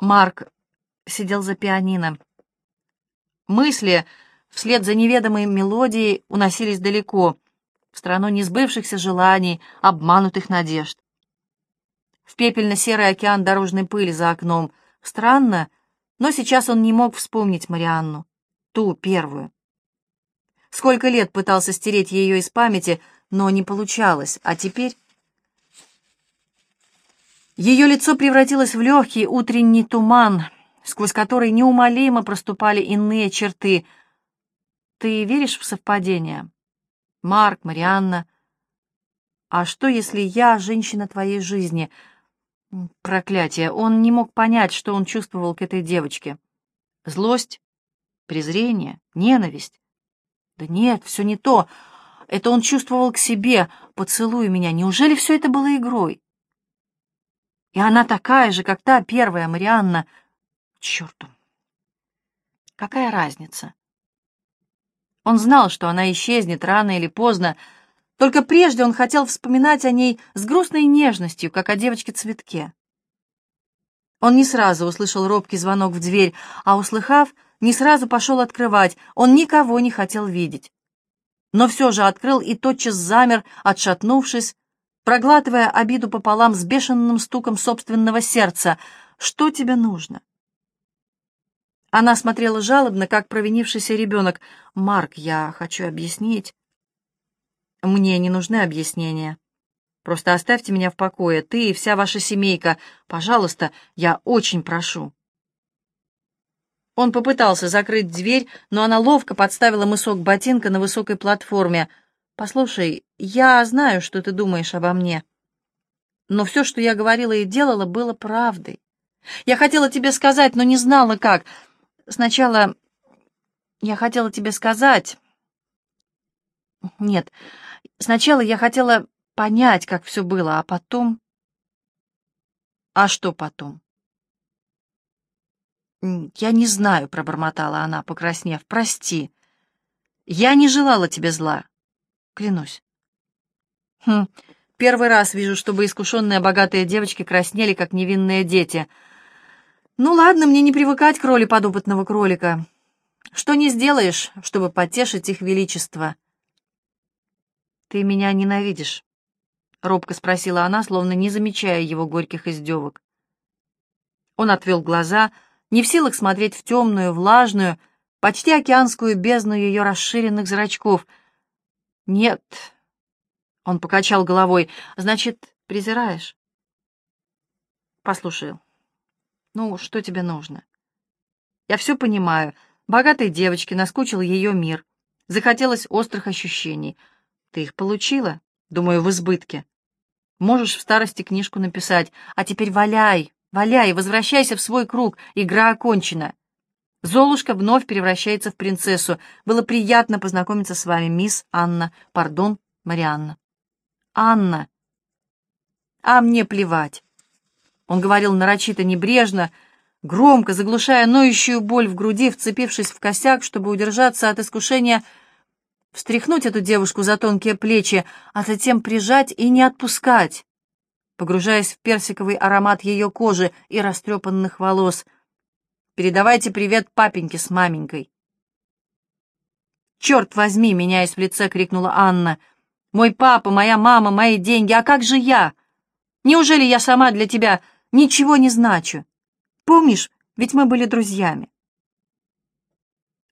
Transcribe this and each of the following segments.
Марк сидел за пианино. Мысли вслед за неведомой мелодией уносились далеко, в страну несбывшихся желаний, обманутых надежд. В пепельно-серый океан дорожной пыли за окном. Странно, но сейчас он не мог вспомнить Марианну, ту первую. Сколько лет пытался стереть ее из памяти, но не получалось, а теперь... Ее лицо превратилось в легкий утренний туман, сквозь который неумолимо проступали иные черты. Ты веришь в совпадение? Марк, Марианна. А что, если я женщина твоей жизни? Проклятие, он не мог понять, что он чувствовал к этой девочке. Злость, презрение, ненависть. Да нет, все не то. Это он чувствовал к себе. Поцелуй меня. Неужели все это было игрой? И она такая же, как та первая Марианна. Черту. Какая разница? Он знал, что она исчезнет рано или поздно, только прежде он хотел вспоминать о ней с грустной нежностью, как о девочке-цветке. Он не сразу услышал робкий звонок в дверь, а, услыхав, не сразу пошел открывать, он никого не хотел видеть. Но все же открыл и тотчас замер, отшатнувшись, проглатывая обиду пополам с бешеным стуком собственного сердца. «Что тебе нужно?» Она смотрела жалобно, как провинившийся ребенок. «Марк, я хочу объяснить». «Мне не нужны объяснения. Просто оставьте меня в покое, ты и вся ваша семейка. Пожалуйста, я очень прошу». Он попытался закрыть дверь, но она ловко подставила мысок ботинка на высокой платформе — «Послушай, я знаю, что ты думаешь обо мне, но все, что я говорила и делала, было правдой. Я хотела тебе сказать, но не знала, как. Сначала я хотела тебе сказать... Нет, сначала я хотела понять, как все было, а потом... А что потом? «Я не знаю», — пробормотала она, покраснев. «Прости. Я не желала тебе зла. Клянусь. Хм, первый раз вижу, чтобы искушенные богатые девочки краснели, как невинные дети. Ну ладно, мне не привыкать к роли подопытного кролика. Что не сделаешь, чтобы потешить их величество? Ты меня ненавидишь? Робко спросила она, словно не замечая его горьких издевок. Он отвел глаза, не в силах смотреть в темную, влажную, почти океанскую бездну ее расширенных зрачков — «Нет», — он покачал головой, — «значит, презираешь?» «Послушай, ну, что тебе нужно?» «Я все понимаю. Богатой девочке наскучил ее мир. Захотелось острых ощущений. Ты их получила, думаю, в избытке. Можешь в старости книжку написать. А теперь валяй, валяй, возвращайся в свой круг. Игра окончена. Золушка вновь превращается в принцессу. Было приятно познакомиться с вами, мисс Анна. Пардон, Марианна. Анна. А мне плевать. Он говорил нарочито небрежно, громко, заглушая ноющую боль в груди, вцепившись в косяк, чтобы удержаться от искушения встряхнуть эту девушку за тонкие плечи, а затем прижать и не отпускать, погружаясь в персиковый аромат ее кожи и растрепанных волос — Передавайте привет папеньке с маменькой. «Черт возьми!» — меняясь в лице, крикнула Анна. «Мой папа, моя мама, мои деньги, а как же я? Неужели я сама для тебя ничего не значу? Помнишь, ведь мы были друзьями?»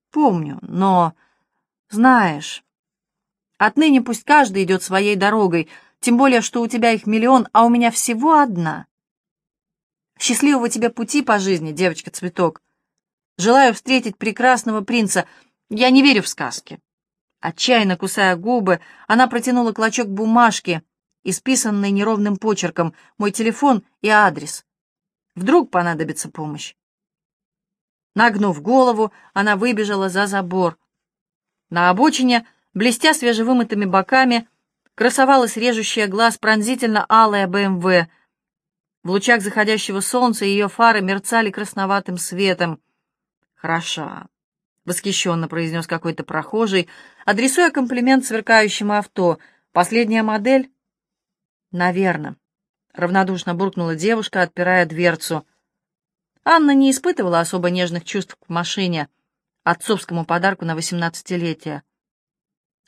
«Помню, но, знаешь, отныне пусть каждый идет своей дорогой, тем более, что у тебя их миллион, а у меня всего одна». Счастливого тебе пути по жизни, девочка-цветок. Желаю встретить прекрасного принца. Я не верю в сказки. Отчаянно кусая губы, она протянула клочок бумажки, исписанный неровным почерком, мой телефон и адрес. Вдруг понадобится помощь. Нагнув голову, она выбежала за забор. На обочине, блестя свежевымытыми боками, красовалась режущая глаз пронзительно алая БМВ — в лучах заходящего солнца ее фары мерцали красноватым светом. «Хороша», — восхищенно произнес какой-то прохожий, адресуя комплимент сверкающему авто. «Последняя модель?» «Наверно», — равнодушно буркнула девушка, отпирая дверцу. Анна не испытывала особо нежных чувств к машине, отцовскому подарку на восемнадцатилетие.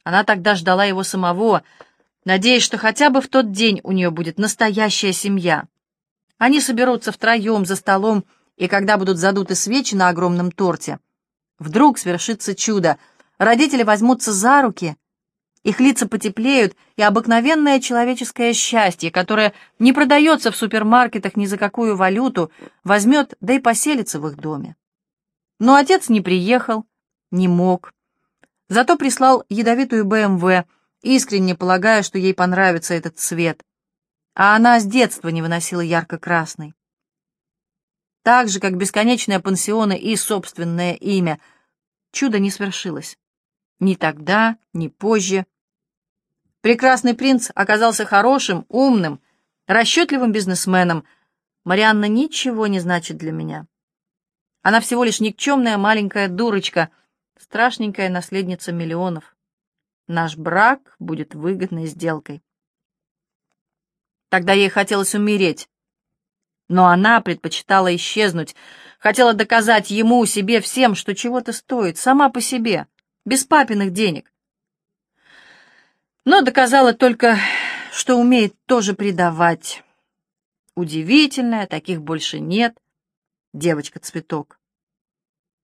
Она тогда ждала его самого, надеясь, что хотя бы в тот день у нее будет настоящая семья. Они соберутся втроем за столом, и когда будут задуты свечи на огромном торте, вдруг свершится чудо. Родители возьмутся за руки, их лица потеплеют, и обыкновенное человеческое счастье, которое не продается в супермаркетах ни за какую валюту, возьмет, да и поселится в их доме. Но отец не приехал, не мог. Зато прислал ядовитую БМВ, искренне полагая, что ей понравится этот цвет. А она с детства не выносила ярко-красный. Так же, как бесконечные пансионы и собственное имя, чудо не свершилось. Ни тогда, ни позже. Прекрасный принц оказался хорошим, умным, расчетливым бизнесменом. Марианна ничего не значит для меня. Она всего лишь никчемная маленькая дурочка, страшненькая наследница миллионов. Наш брак будет выгодной сделкой. Тогда ей хотелось умереть. Но она предпочитала исчезнуть, хотела доказать ему, себе, всем, что чего-то стоит, сама по себе, без папиных денег. Но доказала только, что умеет тоже предавать. Удивительная, таких больше нет. Девочка-цветок.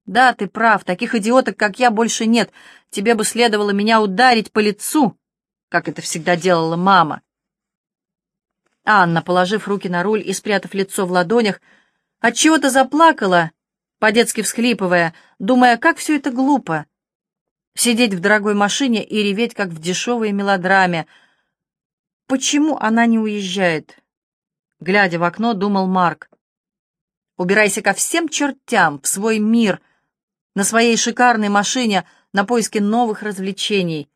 Да, ты прав, таких идиоток, как я, больше нет. Тебе бы следовало меня ударить по лицу, как это всегда делала мама. Анна, положив руки на руль и спрятав лицо в ладонях, отчего-то заплакала, по-детски всхлипывая, думая, как все это глупо. Сидеть в дорогой машине и реветь, как в дешевой мелодраме. Почему она не уезжает? Глядя в окно, думал Марк. Убирайся ко всем чертям, в свой мир, на своей шикарной машине, на поиски новых развлечений.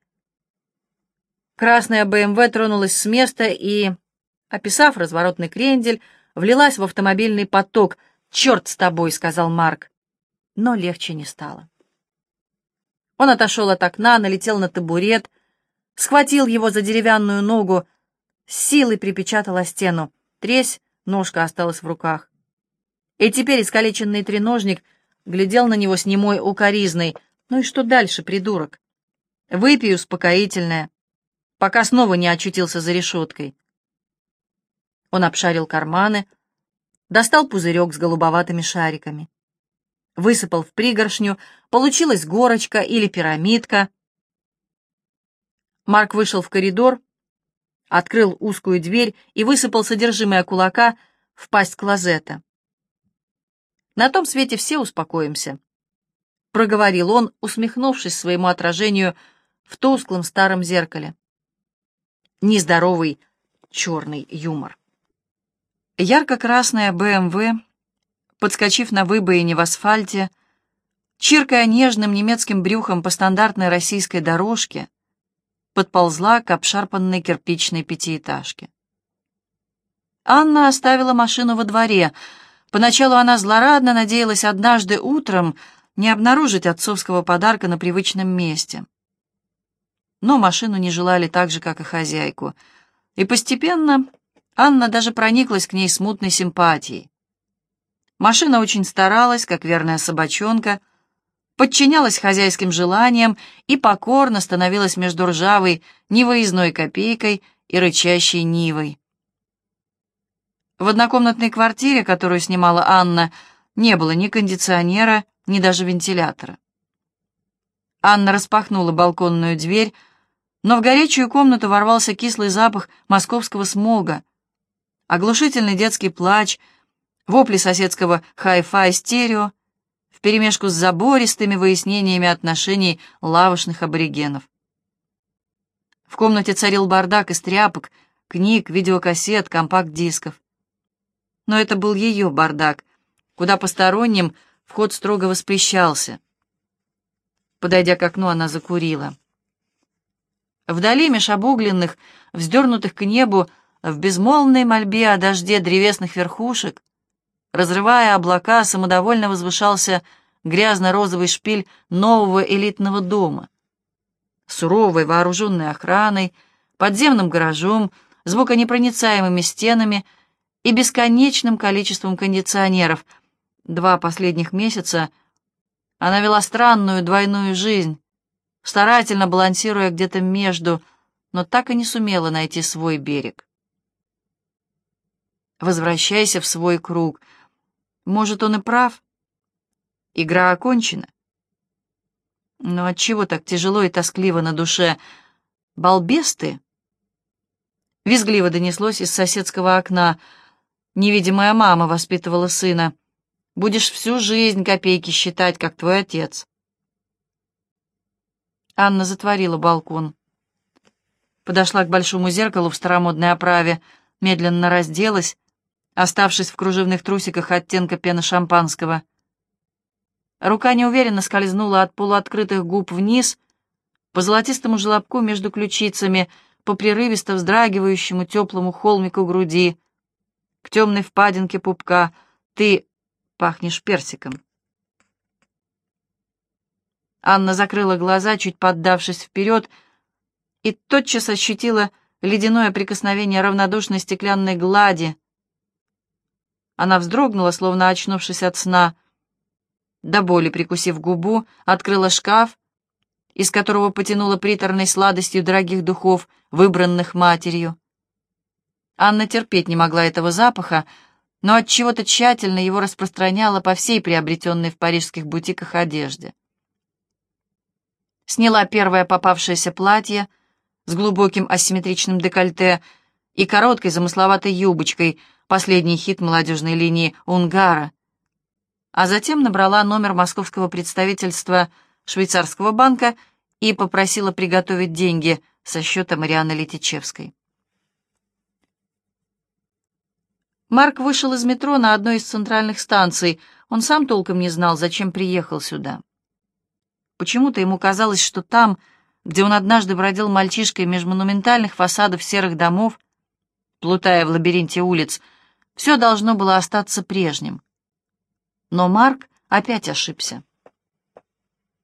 Красная БМВ тронулась с места и, описав разворотный крендель, влилась в автомобильный поток. «Черт с тобой!» — сказал Марк. Но легче не стало. Он отошел от окна, налетел на табурет, схватил его за деревянную ногу, силой припечатал о стену. Тресь, ножка осталась в руках. И теперь искалеченный треножник глядел на него с немой укоризной. Ну и что дальше, придурок? Выпей успокоительное, пока снова не очутился за решеткой. Он обшарил карманы, достал пузырек с голубоватыми шариками высыпал в пригоршню, получилась горочка или пирамидка. Марк вышел в коридор, открыл узкую дверь и высыпал содержимое кулака в пасть клозета. На том свете все успокоимся, — проговорил он, усмехнувшись своему отражению в тусклом старом зеркале. Нездоровый черный юмор. Ярко-красная БМВ подскочив на выбоине в асфальте, чиркая нежным немецким брюхом по стандартной российской дорожке, подползла к обшарпанной кирпичной пятиэтажке. Анна оставила машину во дворе. Поначалу она злорадно надеялась однажды утром не обнаружить отцовского подарка на привычном месте. Но машину не желали так же, как и хозяйку. И постепенно Анна даже прониклась к ней смутной симпатией. Машина очень старалась, как верная собачонка, подчинялась хозяйским желаниям и покорно становилась между ржавой невыездной копейкой и рычащей Нивой. В однокомнатной квартире, которую снимала Анна, не было ни кондиционера, ни даже вентилятора. Анна распахнула балконную дверь, но в горячую комнату ворвался кислый запах московского смога, оглушительный детский плач — вопли соседского хай-фай стерео, вперемешку с забористыми выяснениями отношений лавочных аборигенов. В комнате царил бардак из тряпок, книг, видеокассет, компакт-дисков. Но это был ее бардак, куда посторонним вход строго воспрещался. Подойдя к окну, она закурила. Вдали меж обугленных, вздернутых к небу, в безмолвной мольбе о дожде древесных верхушек, Разрывая облака, самодовольно возвышался грязно-розовый шпиль нового элитного дома. Суровой вооруженной охраной, подземным гаражом, звуконепроницаемыми стенами и бесконечным количеством кондиционеров, Два последних месяца она вела странную двойную жизнь, старательно балансируя где-то между, но так и не сумела найти свой берег. Возвращайся в свой круг. Может, он и прав. Игра окончена. Но отчего так тяжело и тоскливо на душе? Балбес ты! Визгливо донеслось из соседского окна. Невидимая мама воспитывала сына. Будешь всю жизнь копейки считать, как твой отец. Анна затворила балкон. Подошла к большому зеркалу в старомодной оправе, медленно разделась, оставшись в кружевных трусиках оттенка пены шампанского. Рука неуверенно скользнула от полуоткрытых губ вниз, по золотистому желобку между ключицами, по прерывисто вздрагивающему теплому холмику груди, к темной впадинке пупка. Ты пахнешь персиком. Анна закрыла глаза, чуть поддавшись вперед, и тотчас ощутила ледяное прикосновение равнодушной стеклянной глади. Она вздрогнула, словно очнувшись от сна, до боли прикусив губу, открыла шкаф, из которого потянула приторной сладостью дорогих духов, выбранных матерью. Анна терпеть не могла этого запаха, но от чего то тщательно его распространяла по всей приобретенной в парижских бутиках одежде. Сняла первое попавшееся платье с глубоким асимметричным декольте и короткой замысловатой юбочкой, последний хит молодежной линии «Унгара», а затем набрала номер московского представительства швейцарского банка и попросила приготовить деньги со счета Марианы Летичевской. Марк вышел из метро на одной из центральных станций. Он сам толком не знал, зачем приехал сюда. Почему-то ему казалось, что там, где он однажды бродил мальчишкой меж монументальных фасадов серых домов, плутая в лабиринте улиц, все должно было остаться прежним. Но Марк опять ошибся.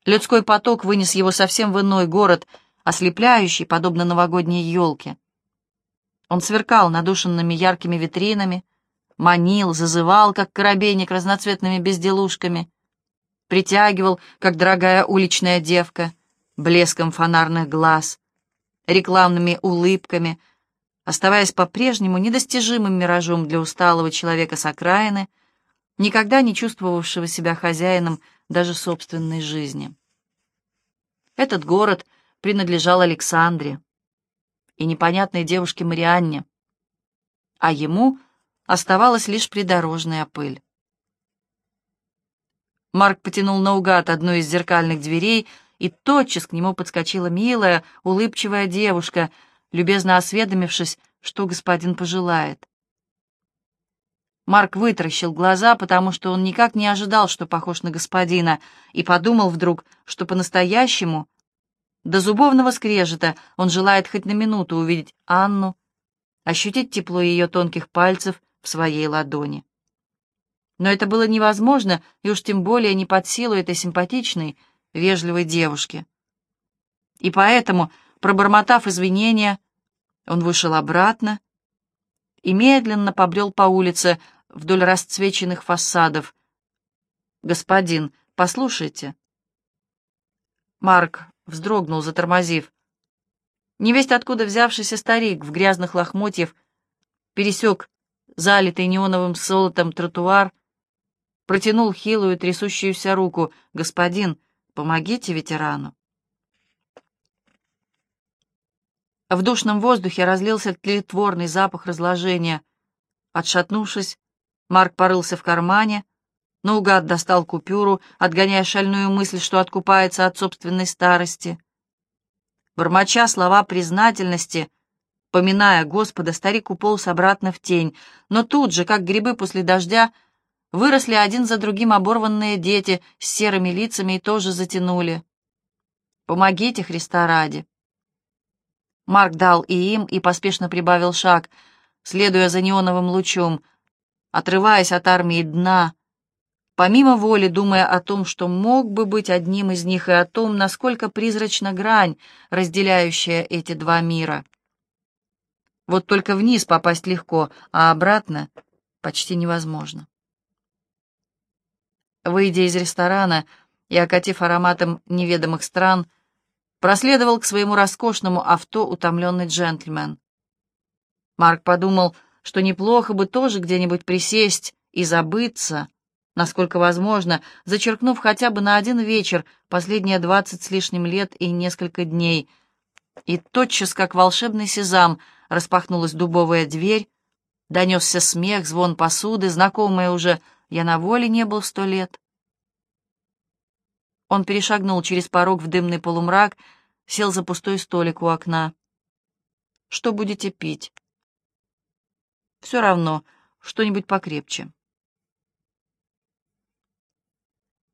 Людской поток вынес его совсем в иной город, ослепляющий, подобно новогодней елке. Он сверкал надушенными яркими витринами, манил, зазывал, как коробейник разноцветными безделушками, притягивал, как дорогая уличная девка, блеском фонарных глаз, рекламными улыбками, оставаясь по-прежнему недостижимым миражом для усталого человека с окраины — никогда не чувствовавшего себя хозяином даже собственной жизни. Этот город принадлежал Александре и непонятной девушке Марианне, а ему оставалась лишь придорожная пыль. Марк потянул наугад одну из зеркальных дверей, и тотчас к нему подскочила милая, улыбчивая девушка, любезно осведомившись, что господин пожелает. Марк вытаращил глаза, потому что он никак не ожидал, что похож на господина, и подумал вдруг, что по-настоящему, до зубовного скрежета, он желает хоть на минуту увидеть Анну, ощутить тепло ее тонких пальцев в своей ладони. Но это было невозможно, и уж тем более не под силу этой симпатичной, вежливой девушки. И поэтому, пробормотав извинения, он вышел обратно и медленно побрел по улице, вдоль расцвеченных фасадов. «Господин, послушайте». Марк вздрогнул, затормозив. Невесть откуда взявшийся старик в грязных лохмотьев пересек залитый неоновым золотом тротуар, протянул хилую трясущуюся руку. «Господин, помогите ветерану». В душном воздухе разлился тлетворный запах разложения. Отшатнувшись, Марк порылся в кармане, наугад достал купюру, отгоняя шальную мысль, что откупается от собственной старости. Бормоча слова признательности, поминая Господа, старик уполз обратно в тень, но тут же, как грибы после дождя, выросли один за другим оборванные дети с серыми лицами и тоже затянули. «Помогите, Христа ради!» Марк дал и им, и поспешно прибавил шаг, следуя за неоновым лучом — отрываясь от армии дна, помимо воли думая о том, что мог бы быть одним из них, и о том, насколько призрачна грань, разделяющая эти два мира. Вот только вниз попасть легко, а обратно почти невозможно. Выйдя из ресторана и окатив ароматом неведомых стран, проследовал к своему роскошному авто утомленный джентльмен. Марк подумал, что неплохо бы тоже где-нибудь присесть и забыться, насколько возможно, зачеркнув хотя бы на один вечер последние двадцать с лишним лет и несколько дней. И тотчас, как волшебный сезам, распахнулась дубовая дверь, донесся смех, звон посуды, знакомое уже «я на воле не был сто лет». Он перешагнул через порог в дымный полумрак, сел за пустой столик у окна. «Что будете пить?» «Все равно, что-нибудь покрепче».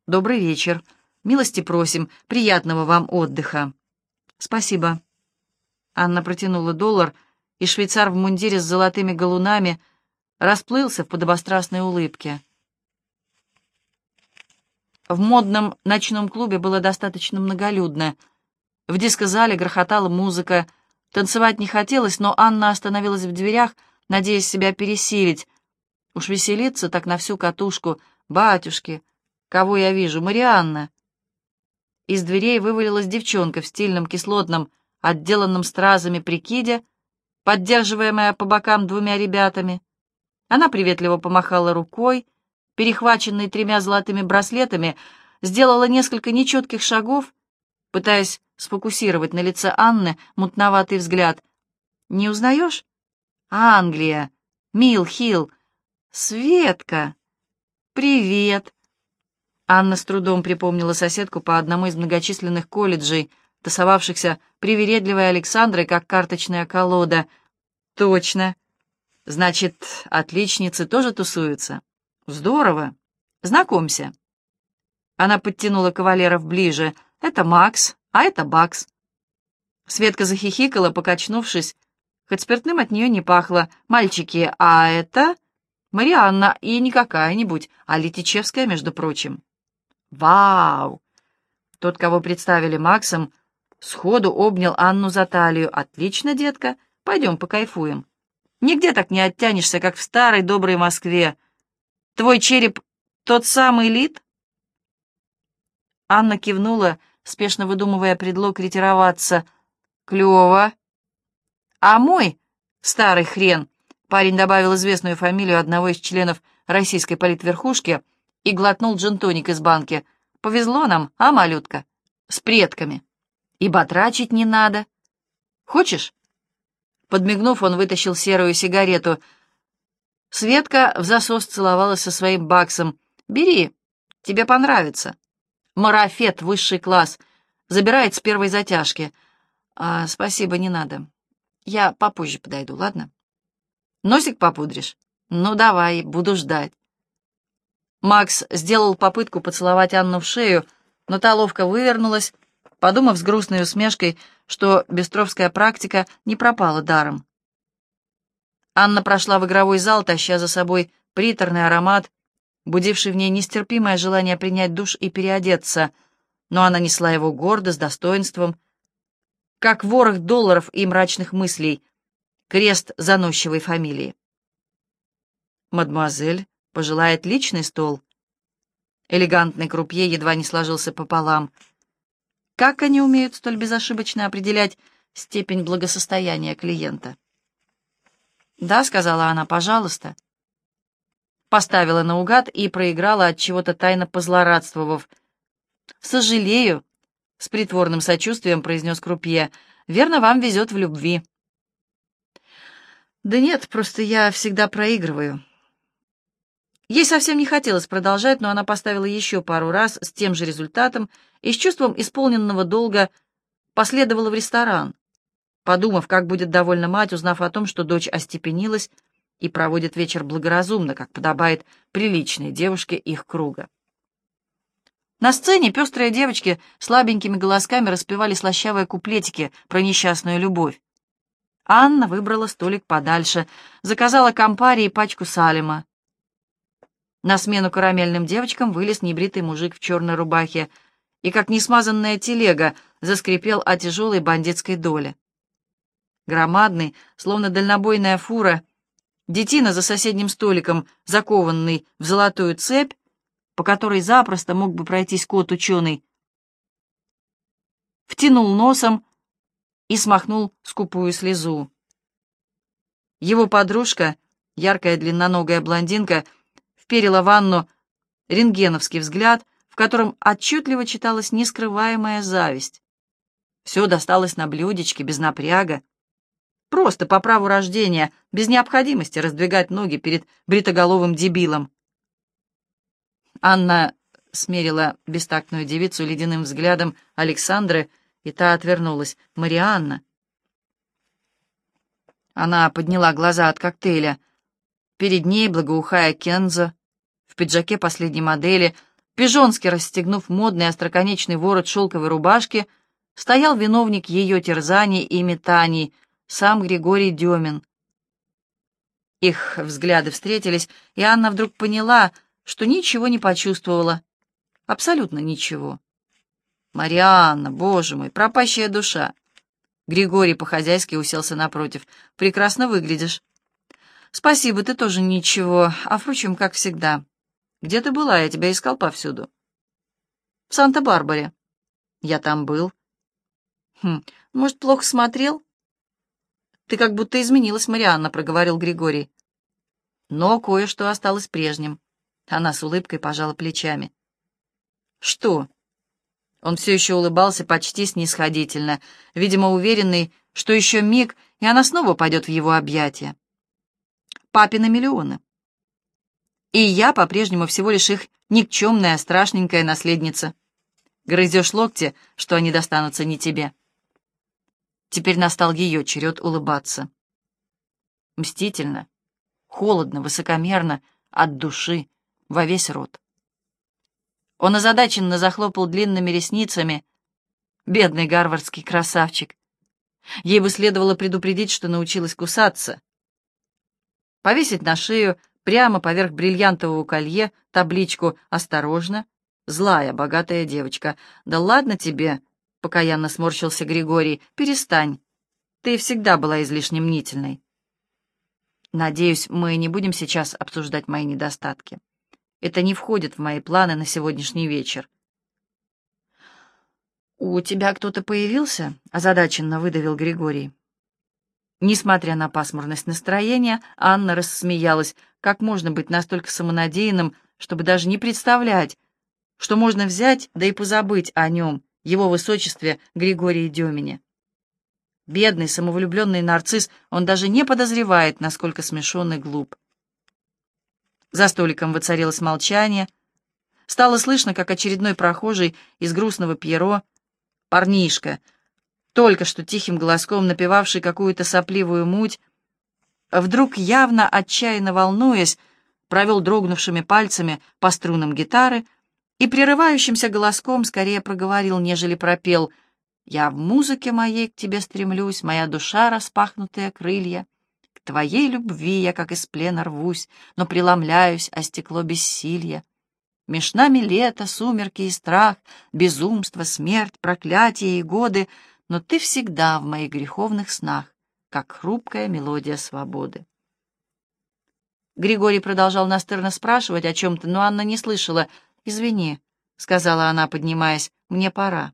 «Добрый вечер. Милости просим. Приятного вам отдыха». «Спасибо». Анна протянула доллар, и швейцар в мундире с золотыми галунами расплылся в подобострастной улыбке. В модном ночном клубе было достаточно многолюдно. В дискозале грохотала музыка. Танцевать не хотелось, но Анна остановилась в дверях, надеясь себя пересилить. Уж веселиться так на всю катушку. Батюшки, Кого я вижу? Марианна. Из дверей вывалилась девчонка в стильном кислотном, отделанном стразами прикиде, поддерживаемая по бокам двумя ребятами. Она приветливо помахала рукой, перехваченной тремя золотыми браслетами, сделала несколько нечетких шагов, пытаясь сфокусировать на лице Анны мутноватый взгляд. «Не узнаешь?» «Англия! Мил Хилл! Светка! Привет!» Анна с трудом припомнила соседку по одному из многочисленных колледжей, тасовавшихся привередливой Александрой, как карточная колода. «Точно. Значит, отличницы тоже тусуются? Здорово. Знакомься». Она подтянула кавалеров ближе. «Это Макс, а это Бакс». Светка захихикала, покачнувшись, хоть спиртным от нее не пахло. «Мальчики, а это...» «Марианна, и не какая-нибудь, а Летичевская, между прочим». «Вау!» Тот, кого представили Максом, сходу обнял Анну за талию. «Отлично, детка, пойдем покайфуем. Нигде так не оттянешься, как в старой доброй Москве. Твой череп тот самый Лид?» Анна кивнула, спешно выдумывая предлог ретироваться. «Клево!» «А мой старый хрен!» Парень добавил известную фамилию одного из членов российской политверхушки — и глотнул джентоник из банки. «Повезло нам, а, малютка? С предками. И батрачить не надо. Хочешь?» Подмигнув, он вытащил серую сигарету. Светка в засос целовалась со своим баксом. «Бери, тебе понравится. Марафет, высший класс. Забирает с первой затяжки. А, спасибо, не надо. Я попозже подойду, ладно? Носик попудришь? Ну, давай, буду ждать. Макс сделал попытку поцеловать Анну в шею, но та ловко вывернулась, подумав с грустной усмешкой, что бестровская практика не пропала даром. Анна прошла в игровой зал, таща за собой приторный аромат, будивший в ней нестерпимое желание принять душ и переодеться, но она несла его гордо, с достоинством, как ворох долларов и мрачных мыслей, крест заносчивой фамилии. «Мадемуазель», Пожелает личный стол. Элегантный крупье едва не сложился пополам. Как они умеют столь безошибочно определять степень благосостояния клиента? «Да», — сказала она, — «пожалуйста». Поставила наугад и проиграла от чего-то тайно позлорадствовав. «Сожалею», — с притворным сочувствием произнес крупье, — «верно, вам везет в любви». «Да нет, просто я всегда проигрываю». Ей совсем не хотелось продолжать, но она поставила еще пару раз с тем же результатом и с чувством исполненного долга последовала в ресторан, подумав, как будет довольна мать, узнав о том, что дочь остепенилась и проводит вечер благоразумно, как подобает приличной девушке их круга. На сцене пестрые девочки слабенькими голосками распевали слащавые куплетики про несчастную любовь. Анна выбрала столик подальше, заказала компари и пачку салима. На смену карамельным девочкам вылез небритый мужик в черной рубахе и, как несмазанная телега, заскрипел о тяжелой бандитской доле. Громадный, словно дальнобойная фура, детина за соседним столиком, закованный в золотую цепь, по которой запросто мог бы пройтись кот-ученый, втянул носом и смахнул скупую слезу. Его подружка, яркая длинноногая блондинка, вперила в Анну рентгеновский взгляд, в котором отчетливо читалась нескрываемая зависть. Все досталось на блюдечке, без напряга. Просто по праву рождения, без необходимости раздвигать ноги перед бритоголовым дебилом. Анна смерила бестактную девицу ледяным взглядом Александры, и та отвернулась. «Марианна!» Она подняла глаза от коктейля. Перед ней, благоухая Кензо, в пиджаке последней модели, пижонски расстегнув модный остроконечный ворот шелковой рубашки, стоял виновник ее терзаний и метаний, сам Григорий Демин. Их взгляды встретились, и Анна вдруг поняла, что ничего не почувствовала. Абсолютно ничего. «Марианна, боже мой, пропащая душа!» Григорий по-хозяйски уселся напротив. «Прекрасно выглядишь». «Спасибо, ты тоже ничего, а, впрочем, как всегда. Где ты была? Я тебя искал повсюду». «В Санта-Барбаре». «Я там был». «Хм, может, плохо смотрел?» «Ты как будто изменилась, Марианна», — проговорил Григорий. Но кое-что осталось прежним. Она с улыбкой пожала плечами. «Что?» Он все еще улыбался почти снисходительно, видимо, уверенный, что еще миг, и она снова пойдет в его объятия. Папины миллионы. И я по-прежнему всего лишь их никчемная, страшненькая наследница. Грызешь локти, что они достанутся не тебе. Теперь настал ее черед улыбаться. Мстительно, холодно, высокомерно, от души, во весь рот. Он озадаченно захлопал длинными ресницами. Бедный гарвардский красавчик. Ей бы следовало предупредить, что научилась кусаться. Повесить на шею, прямо поверх бриллиантового колье, табличку «Осторожно! Злая, богатая девочка». «Да ладно тебе!» — покаянно сморщился Григорий. «Перестань. Ты всегда была излишне мнительной». «Надеюсь, мы не будем сейчас обсуждать мои недостатки». Это не входит в мои планы на сегодняшний вечер. «У тебя кто-то появился?» — озадаченно выдавил Григорий. Несмотря на пасмурность настроения, Анна рассмеялась. Как можно быть настолько самонадеянным, чтобы даже не представлять, что можно взять, да и позабыть о нем, его высочестве Григории Демине? Бедный, самовлюбленный нарцисс, он даже не подозревает, насколько смешон и глуп. За столиком воцарилось молчание. Стало слышно, как очередной прохожий из грустного Пьеро, парнишка, только что тихим голоском напевавший какую-то сопливую муть, вдруг явно отчаянно волнуясь, провел дрогнувшими пальцами по струнам гитары и прерывающимся голоском скорее проговорил, нежели пропел «Я в музыке моей к тебе стремлюсь, моя душа распахнутые крылья». Твоей любви я, как из плена, рвусь, но преломляюсь о стекло бессилья. Меж нами лето, сумерки и страх, безумство, смерть, проклятие и годы, но ты всегда в моих греховных снах, как хрупкая мелодия свободы. Григорий продолжал настырно спрашивать о чем-то, но Анна не слышала. «Извини», — сказала она, поднимаясь, — «мне пора».